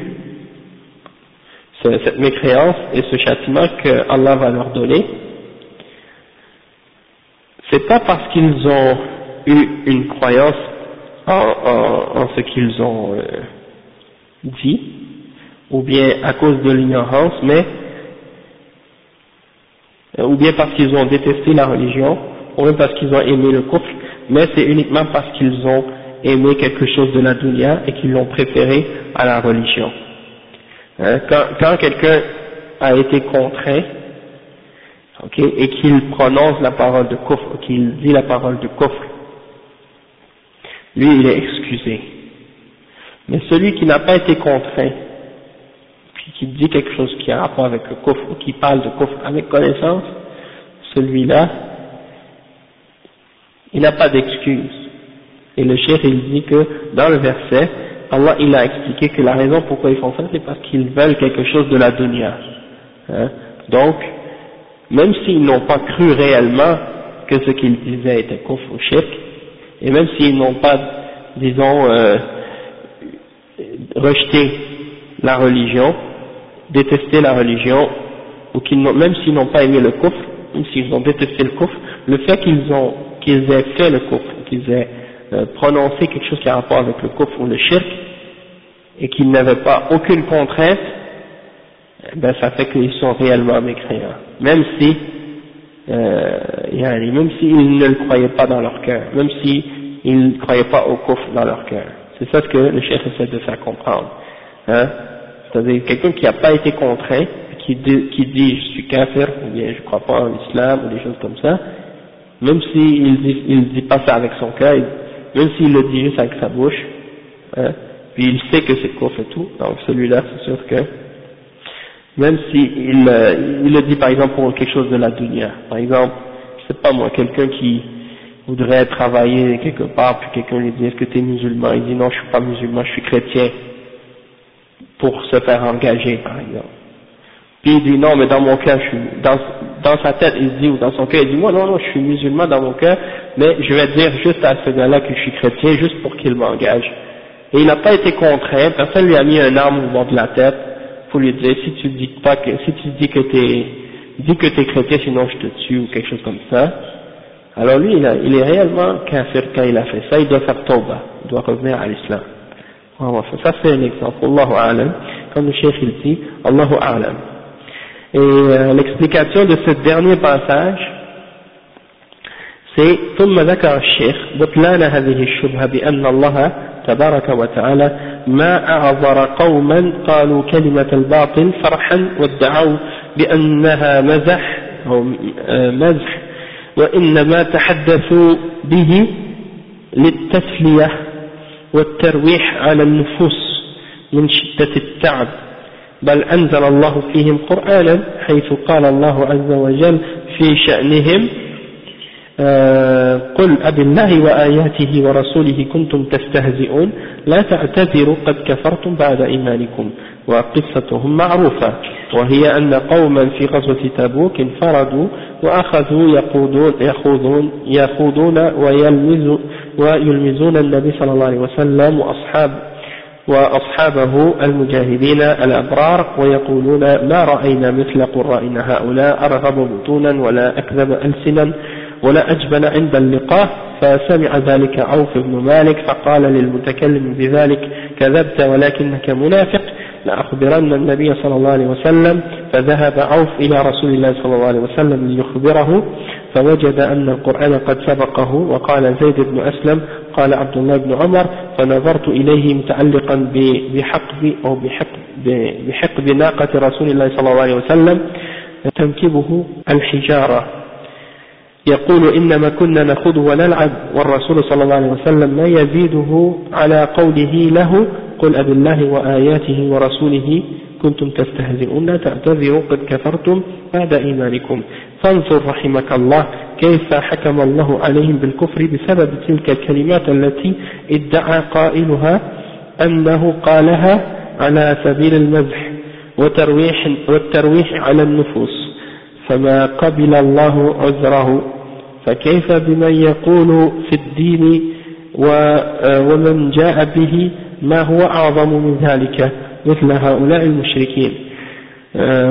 Speaker 1: cette mécréance et ce châtiment que Allah va leur donner, c'est pas parce qu'ils ont eu une croyance en, ce qu'ils ont euh, dit, ou bien à cause de l'ignorance, mais euh, ou bien parce qu'ils ont détesté la religion, ou même parce qu'ils ont aimé le couple, mais c'est uniquement parce qu'ils ont aimé quelque chose de la dunya et qu'ils l'ont préféré à la religion. Hein, quand, quelqu'un a été contraint, et qu'il prononce la parole de coffre, qu'il dit la parole de coffre, lui il est excusé. Mais celui qui n'a pas été contraint, puis qui dit quelque chose qui a rapport avec le coffre, ou qui parle de coffre avec connaissance, celui-là, il n'a pas d'excuse. Et le chef il dit que dans le verset, Allah il a expliqué que la raison pourquoi ils font ça, c'est parce qu'ils veulent quelque chose de la dunya. Hein. Donc, même s'ils n'ont pas cru réellement que ce qu'ils disaient était kufr ou shirk, et même s'ils n'ont pas, disons, euh, rejeté la religion, détesté la religion, ou qu'ils même s'ils n'ont pas aimé le kufr, ou s'ils ont détesté le kufr, le fait qu'ils ont, qu'ils aient fait le kufr, qu'ils aient euh, prononcer quelque chose qui a rapport avec le kufr ou le shirk, et qu'il n'avait pas aucune contrainte, ben ça fait qu'ils sont réellement mécréants. Même si, euh, même s'ils ne le croyaient pas dans leur cœur, même s'ils ne croyaient pas au coffre dans leur cœur. C'est ça ce que le chef essaie de faire comprendre. Hein C'est-à-dire quelqu'un qui n'a pas été contraint, qui dit, qui dit je suis kafir, ou bien je ne crois pas en l'islam, ou des choses comme ça, même s'il ne dit, il dit pas ça avec son cœur, même s'il le juste avec sa bouche, hein, puis il sait que c'est quoi et tout, donc celui-là c'est sûr que, même s'il euh, il le dit par exemple pour quelque chose de la dunya, par exemple, je sais pas moi, quelqu'un qui voudrait travailler quelque part, puis quelqu'un lui dit est-ce que tu es musulman, il dit non je suis pas musulman, je suis chrétien, pour se faire engager par exemple. Puis il dit non mais dans mon cœur, je suis, dans, dans sa tête il dit, ou dans son cœur il dit moi non non je suis musulman dans mon cœur, mais je vais dire juste à ce gars-là que je suis chrétien juste pour qu'il m'engage. Et il n'a pas été contraint, personne lui a mis un arme au bord de la tête pour lui dire si tu dis pas que, si tu dis que t'es, dis que t'es chrétien sinon je te tue ou quelque chose comme ça. Alors lui il, a, il est réellement kafir quand il a fait ça, il doit faire tauba, il doit revenir à l'islam. Ça c'est un exemple, Allahu A'lam, comme le chef il dit, Allahu A'lam. Et euh, l'explication de ce dernier passage, c'est ثم ذكر الشيخ بطلان هذه الشبهة بأن الله تبارك وتعالى ما أعذر قوما قالوا كلمة الباطل فرحا وادعوا بأنها مزح أو مزح وإنما تحدثوا به للتسلية والترويح على النفوس من شدة التعب بل أنزل الله فيهم قرآنا حيث قال الله عز وجل في شأنهم آه، قل أب الله وآياته ورسوله كنتم تستهزئون لا تعتذروا قد كفرتم بعد إيمانكم وقصتهم معروفة وهي أن قوما في غزوة تبوك انفردوا وأخذوا يقودون يخوضون, يخوضون ويلمزون النبي صلى الله عليه وسلم وأصحاب وأصحابه المجاهدين الأبرار ويقولون ما رأينا مثل قرائنا هؤلاء أرغب بطونا ولا أكذب ألسنا ولا أجبن عند اللقاء فسمع ذلك عوف بن مالك فقال للمتكلم بذلك كذبت ولكنك منافق. لأخبرن النبي صلى الله عليه وسلم فذهب عوف إلى رسول الله صلى الله عليه وسلم ليخبره فوجد أن القرآن قد سبقه وقال زيد بن أسلم قال عبد الله بن عمر فنظرت إليه متعلقا بحقب أو بحقب, بحقب ناقة رسول الله صلى الله عليه وسلم تنكبه الحجارة. يقول إنما كنا نخوض ونلعب والرسول صلى الله عليه وسلم ما يزيده على قوله له قل أب الله وآياته ورسوله كنتم تستهزئون لا تعتذروا قد كفرتم بعد إيمانكم فانظر رحمك الله كيف حكم الله عليهم بالكفر بسبب تلك الكلمات التي ادعى قائلها أنه قالها على سبيل المزح وترويح, والترويح على النفوس فما قبل الله عذره فكيف بمن يقول في الدين ومن جاء به ما هو أعظم من ذلك مثل هؤلاء المشركين.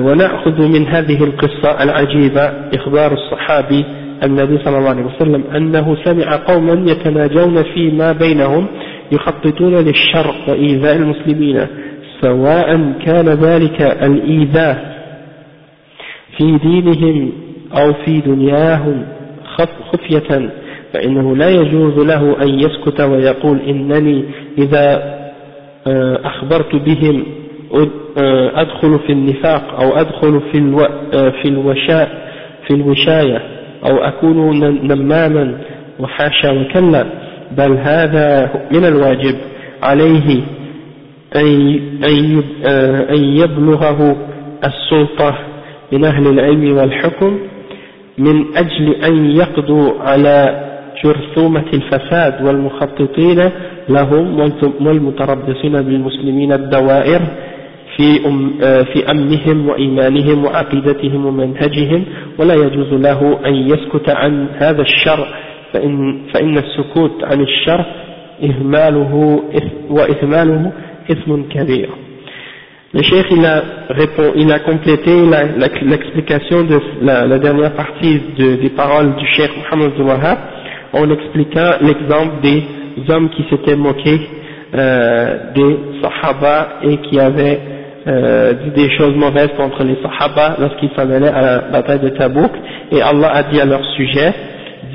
Speaker 1: ونأخذ من هذه القصة العجيبة إخبار الصحابي النبي صلى الله عليه وسلم أنه سمع قوما يتناجون فيما بينهم يخططون للشر وإيذاء المسلمين سواء كان ذلك الإيذاء في دينهم أو في دنياهم خفية فإنه لا يجوز له أن يسكت ويقول إنني إذا آه، أخبرت بهم آه، أدخل في النفاق أو أدخل في آه، في الوشاء في الوشاية أو أكون نماما وحاشا وكلا بل هذا من الواجب عليه أن يبلغه السلطة من أهل العلم والحكم من أجل أن يقضوا على جرثومة الفساد والمخططين لهم والمتربصين بالمسلمين الدوائر في, أم في أمنهم وإيمانهم وعقيدتهم ومنهجهم ولا يجوز له أن يسكت عن هذا الشر فإن, فإن السكوت عن الشر إهماله وإهماله إثم كبير. Le cheikh il a, répond, il a complété l'explication de la, la, dernière partie de, des paroles du cheikh Mohammed Wahab en expliquant l'exemple des hommes qui s'étaient moqués euh, des Sahaba et qui avaient euh, dit des choses mauvaises contre les Sahaba lorsqu'ils s'en allaient à la bataille de Tabouk, et Allah a dit à leur sujet,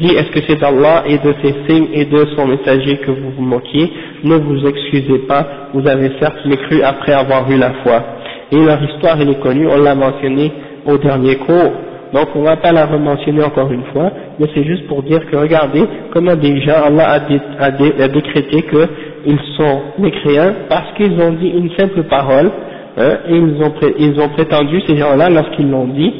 Speaker 1: dit est-ce que c'est d'Allah et de ses signes et de son messager que vous vous moquiez? Ne vous excusez pas, vous avez certes mécru après avoir eu la foi. Et leur histoire elle est connue, on l'a mentionné au dernier cours, donc on ne va pas la rementionner encore une fois, mais c'est juste pour dire que regardez comment déjà Allah a, décrété qu'ils sont mécréants parce qu'ils ont dit une simple parole, hein, et ils ont prétendu, ces gens-là, lorsqu'ils l'ont dit,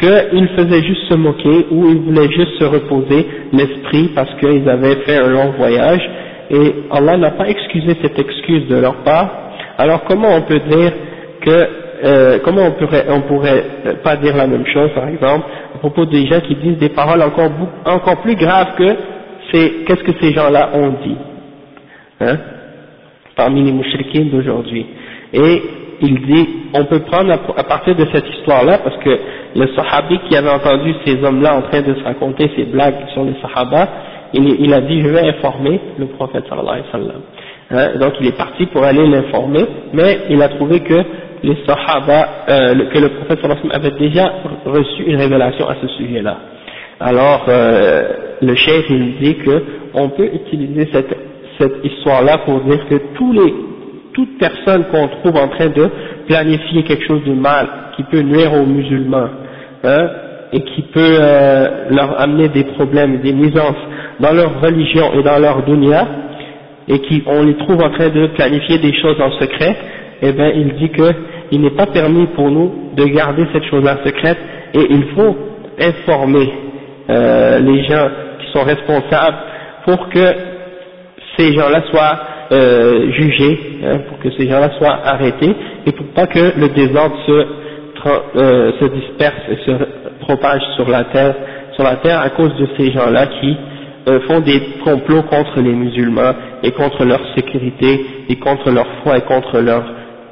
Speaker 1: qu'ils faisaient juste se moquer ou ils voulaient juste se reposer l'esprit parce qu'ils avaient fait un long voyage, et Allah n'a pas excusé cette excuse de leur part, alors comment on peut dire que euh, comment on pourrait, pourrait pas dire la même chose, par exemple, à propos des gens qui disent des paroles encore, encore plus graves que c'est qu'est-ce que ces gens-là ont dit, hein, parmi les mouchriquins d'aujourd'hui. Et il dit, on peut prendre à, partir de cette histoire-là, parce que le sahabi qui avait entendu ces hommes-là en train de se raconter ces blagues sur les sahaba, il, il a dit, je vais informer le prophète sallallahu alayhi wa sallam. Hein, donc il est parti pour aller l'informer, mais il a trouvé que les sahaba, euh, que le prophète avait déjà reçu une révélation à ce sujet-là. Alors, euh, le chef il dit que on peut utiliser cette, cette histoire-là pour dire que tous les, toute personne qu'on trouve en train de planifier quelque chose de mal, qui peut nuire aux musulmans, hein, et qui peut euh, leur amener des problèmes, des nuisances dans leur religion et dans leur dunya, et qui on les trouve en train de planifier des choses en secret, eh bien il dit que il n'est pas permis pour nous de garder cette chose-là secrète et il faut informer euh, les gens qui sont responsables pour que ces gens-là soient euh, jugés, hein, pour que ces gens-là soient arrêtés et pour pas que le désordre se, euh, se disperse et se propage sur la terre, sur la terre à cause de ces gens-là qui euh, font des complots contre les musulmans et contre leur sécurité et contre leur foi et contre leur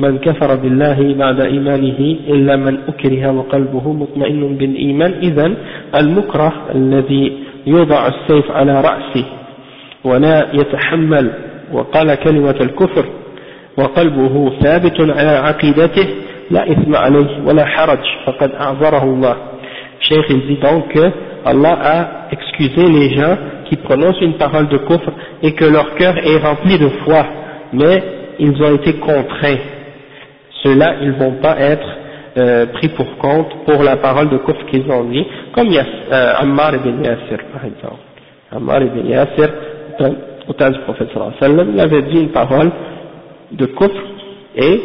Speaker 1: من كفر بالله بعد إيمانه إلا من أكره وقلبه مطمئن بالإيمان. إذا المكره الذي يوضع السيف على رأسه ولا يتحمل وقال كلمة الكفر وقلبه ثابت على عقيدته لا إثم عليه ولا حرج فقد أعذره الله. Cheikh il dit donc que Allah a excusé les gens qui prononcent une parole de kufr et que leur cœur est rempli de foi, mais ils ont été contraints. Ceux-là, ils ne vont pas être euh, pris pour compte pour la parole de kufr qu'ils ont dit, comme Yas, euh, Ammar ibn Yasir, par exemple. Ammar ibn Yasir, au temps du prophète sallallahu alayhi wa sallam, il avait dit une parole de kufr et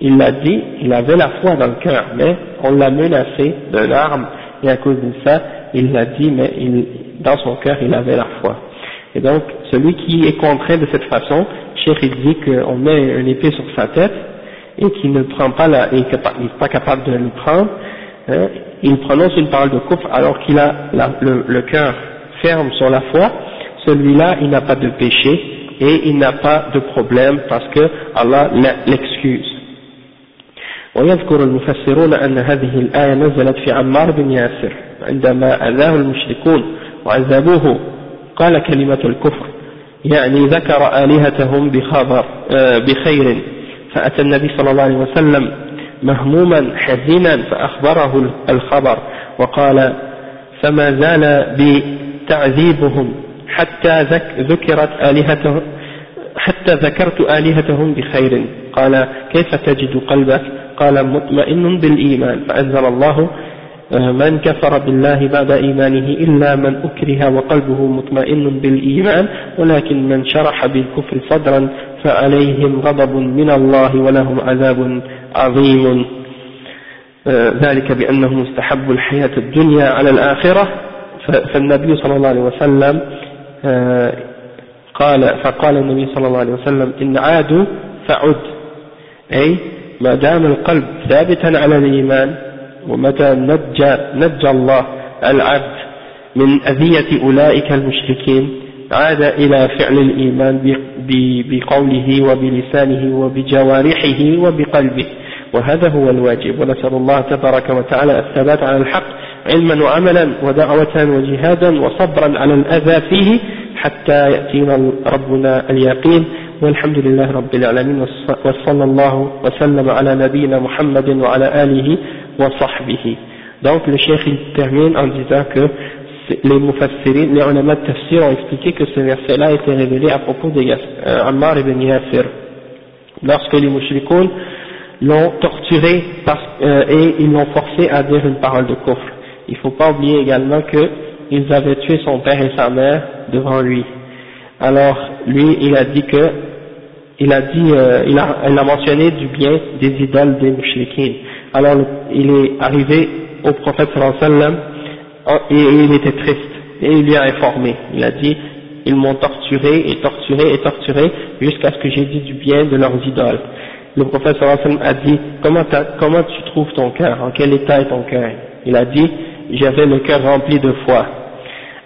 Speaker 1: il l'a dit, il avait la foi dans le cœur, mais on l'a menacé de l'arme et à cause de ça, il l'a dit, mais il, dans son cœur, il avait la foi. Et donc, celui qui est contraint de cette façon, Cheikh il dit qu'on met une épée sur sa tête, et qui ne prend pas la, n'est pas capable de le prendre, hein, il prononce une parole de couple alors qu'il a le, le cœur ferme sur la foi, celui-là il n'a pas de péché et il n'a pas de problème parce que Allah l'excuse. ويذكر المفسرون أن هذه الآية نزلت في عمار بن ياسر عندما أذاه المشركون وعذبوه قال كلمة الكفر يعني ذكر آلهتهم بخبر بخير فأتى النبي صلى الله عليه وسلم مهموما حزينا فأخبره الخبر وقال فما زال بتعذيبهم حتى ذكرت آلهتهم حتى ذكرت آلهتهم بخير. قال كيف تجد قلبك؟ قال مطمئن بالإيمان. فأنزل الله من كفر بالله بعد إيمانه إلا من أكره وقلبه مطمئن بالإيمان ولكن من شرح بالكفر صدرا فعليهم غضب من الله ولهم عذاب عظيم. ذلك بأنهم استحبوا الحياة الدنيا على الآخرة. فالنبي صلى الله عليه وسلم قال فقال النبي صلى الله عليه وسلم إن عادوا فعد. أي ما دام القلب ثابتا على الإيمان ومتى نجى, نجى الله العبد من أذية أولئك المشركين عاد إلى فعل الإيمان بقوله وبلسانه وبجوارحه وبقلبه. وهذا هو الواجب. ونسأل الله تبارك وتعالى الثبات على الحق علما وعملا ودعوة وجهادا وصبرا على الأذى فيه حتى يأتينا ربنا اليقين. والحمد لله رب العالمين. وصلى الله وسلم على نبينا محمد وعلى آله وصحبه. Donc le cheikh il termine en disant que les mufassirin, les ulama de tafsir ont expliqué que ce verset-là a été révélé à propos de euh, ibn Yasir. Lorsque les mushrikoun l'ont torturé euh, et ils l'ont forcé à dire une parole de kufr. Il ne faut pas oublier également qu'ils avaient tué son père et sa mère devant lui. Alors, lui, il a dit que, il a dit, euh, il, a, il, a, mentionné du bien des idoles des mouchriquines. Alors, il est arrivé au prophète sallallahu et, et il était triste, et il lui a informé. Il a dit, ils m'ont torturé et torturé et torturé jusqu'à ce que j'ai dit du bien de leurs idoles. Le wa sallam a dit, comment, comment tu trouves ton cœur, en quel état est ton cœur? Il a dit, j'avais le cœur rempli de foi.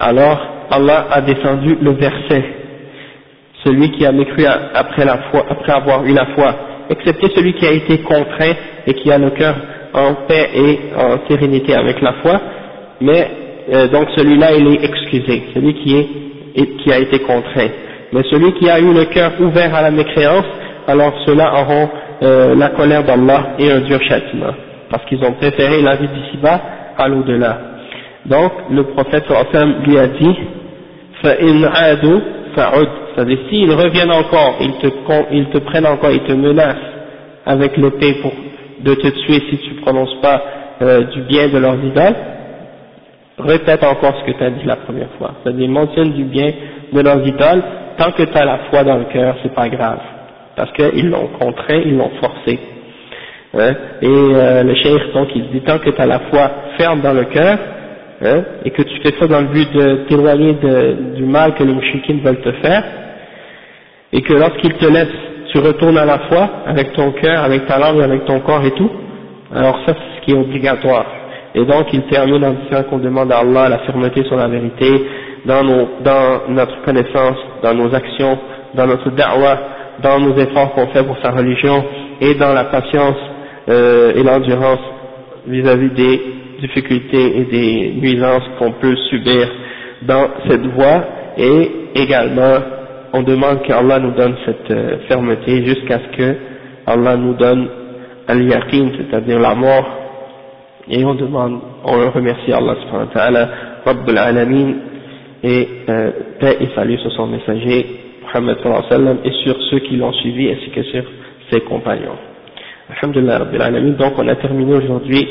Speaker 1: Alors, Allah a descendu le verset celui qui a mécru après la foi, après avoir eu la foi, excepté celui qui a été contraint et qui a le cœur en paix et en sérénité avec la foi, mais euh, donc celui-là il est excusé, celui qui, est, qui a été contraint. Mais celui qui a eu le cœur ouvert à la mécréance, alors ceux-là auront euh, la colère d'Allah et un dur châtiment, parce qu'ils ont préféré la vie d'ici-bas à l'au-delà. Donc le prophète sallam lui a dit, c'est-à-dire s'ils reviennent encore, ils te, ils te prennent encore, ils te menacent avec l'épée pour de te tuer si tu ne prononces pas euh, du bien de leurs idoles, répète encore ce que tu as dit la première fois. C'est-à-dire mentionne du bien de leurs idoles, tant que tu as la foi dans le cœur, c'est pas grave. Parce qu'ils l'ont contraint, ils l'ont forcé. Hein? Et euh, le cheikh, donc, il dit, tant que tu as la foi ferme dans le cœur, hein, et que tu fais ça dans le but de t'éloigner du mal que les mouchikines veulent te faire, et que lorsqu'ils te laissent, tu retournes à la foi, avec ton cœur, avec ta langue, avec ton corps et tout, alors ça c'est ce qui est obligatoire. Et donc il termine en disant qu'on demande à Allah la fermeté sur la vérité, dans, nos, dans notre connaissance, dans nos actions, dans notre da'wah, dans nos efforts qu'on fait pour sa religion, et dans la patience euh, et l'endurance vis-à-vis des difficultés et des nuisances qu'on peut subir dans cette voie. Et également on demande qu'Allah nous donne cette euh, fermeté jusqu'à ce que Allah nous donne al-yaqin, c'est-à-dire la mort et on demande, on remercie Allah subhanahu wa ta'ala, Rabbul Alamin et euh, paix et salut sur son messager Muhammad sallallahu alayhi wa sallam et sur ceux qui l'ont suivi ainsi que sur ses compagnons. Alhamdulillah Rabbil Alamin, donc on a terminé aujourd'hui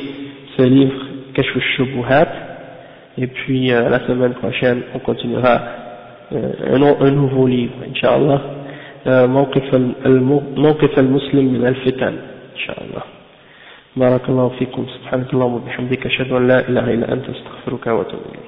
Speaker 1: ce livre Kashf Shubuhat et puis euh, la semaine prochaine on continuera euh, un, un nouveau livre Inch'Allah موقف موقف المسلم من الفتن إن شاء الله بارك الله فيكم. سبحانك اللهم وبحمدك أشهد أن لا إله إلا أنت أستغفرك وأتوب إليك.